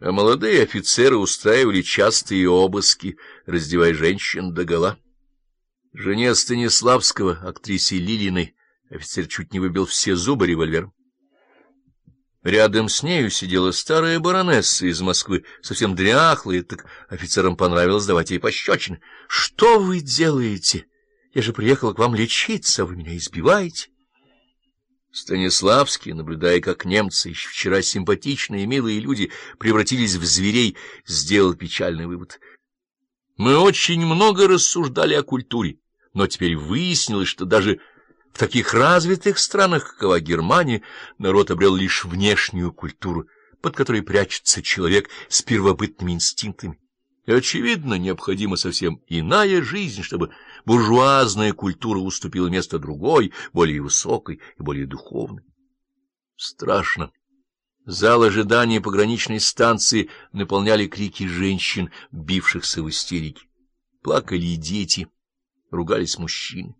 а молодые офицеры устраивали частые обыски, раздевая женщин догола. Жене Станиславского, актрисе Лилиной, офицер чуть не выбил все зубы револьвером. Рядом с нею сидела старая баронесса из Москвы, совсем дряхлая, так офицерам понравилось давать ей пощечины. — Что вы делаете? Я же приехала к вам лечиться, а вы меня избиваете. Станиславский, наблюдая, как немцы, еще вчера симпатичные и милые люди, превратились в зверей, сделал печальный вывод. Мы очень много рассуждали о культуре, но теперь выяснилось, что даже в таких развитых странах, какова Германия, народ обрел лишь внешнюю культуру, под которой прячется человек с первобытными инстинктами. И, очевидно, необходима совсем иная жизнь, чтобы буржуазная культура уступила место другой, более высокой и более духовной. Страшно. Зал ожидания пограничной станции наполняли крики женщин, бившихся в истерике. Плакали дети, ругались мужчины.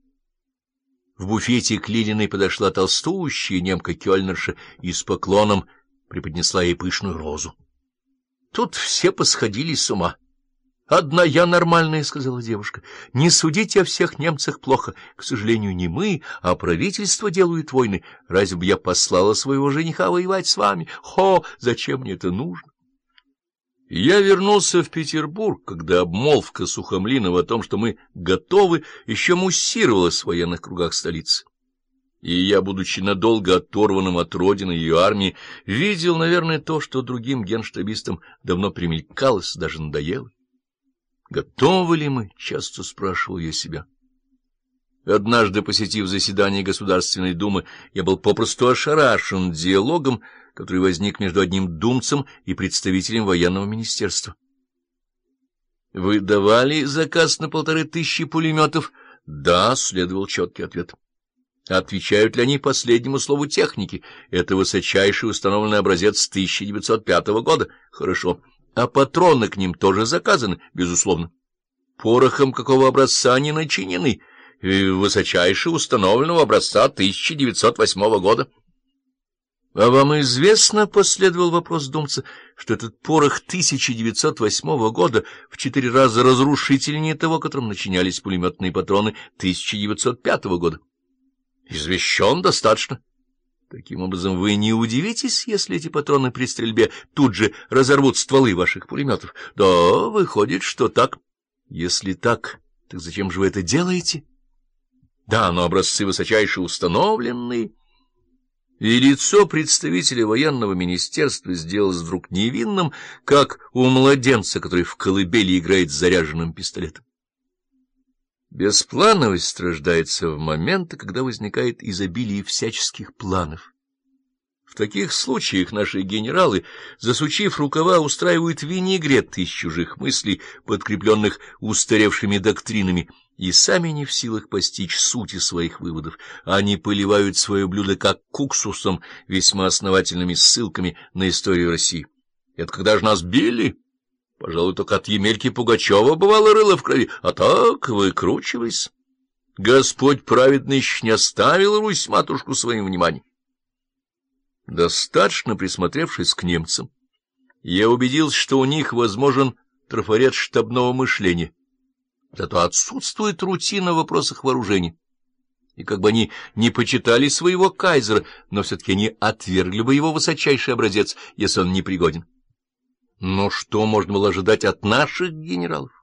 В буфете к Лилиной подошла толстущая немка Кёльнерша и с поклоном преподнесла ей пышную розу. Тут все посходили с ума. — Одна я нормальная, — сказала девушка. — Не судите о всех немцах плохо. К сожалению, не мы, а правительство делают войны. Разве бы я послала своего жениха воевать с вами? Хо, зачем мне это нужно? Я вернулся в Петербург, когда обмолвка Сухомлинова о том, что мы готовы, еще муссировалась в военных кругах столицы. И я, будучи надолго оторванным от родины и ее армии, видел, наверное, то, что другим генштабистам давно примелькалось, даже надоело. Готовы ли мы? — часто спрашивал я себя. Однажды, посетив заседание Государственной Думы, я был попросту ошарашен диалогом, который возник между одним думцем и представителем военного министерства. — Вы давали заказ на полторы тысячи пулеметов? — Да, — следовал четкий ответ. — Отвечают ли они последнему слову техники? Это высочайший установленный образец 1905 года. — Хорошо. — а патроны к ним тоже заказаны, безусловно. Порохом какого образца они начинены? Высочайше установленного образца 1908 года. — А вам известно, — последовал вопрос думца, — что этот порох 1908 года в четыре раза разрушительнее того, которым начинялись пулеметные патроны 1905 года? — Извещен достаточно. Таким образом, вы не удивитесь, если эти патроны при стрельбе тут же разорвут стволы ваших пулеметов. Да, выходит, что так. Если так, так зачем же вы это делаете? Да, но образцы высочайше установленные. И лицо представителя военного министерства сделалось вдруг невинным, как у младенца, который в колыбели играет с заряженным пистолетом. Бесплановость страждается в моменты, когда возникает изобилие всяческих планов. В таких случаях наши генералы, засучив рукава, устраивают винегрет из чужих мыслей, подкрепленных устаревшими доктринами, и сами не в силах постичь сути своих выводов. Они поливают свое блюдо как куксусом, весьма основательными ссылками на историю России. Это когда же нас били? Пожалуй, только от Емельки Пугачева бывало рыло в крови, а так выкручивайся. Господь праведный еще не оставил Русь-матушку своим вниманием. Достаточно присмотревшись к немцам, я убедился, что у них возможен трафарет штабного мышления, зато отсутствует рутина в вопросах вооружения. И как бы они не почитали своего кайзера, но все-таки они отвергли бы его высочайший образец, если он не пригоден. Но что можно было ожидать от наших генералов?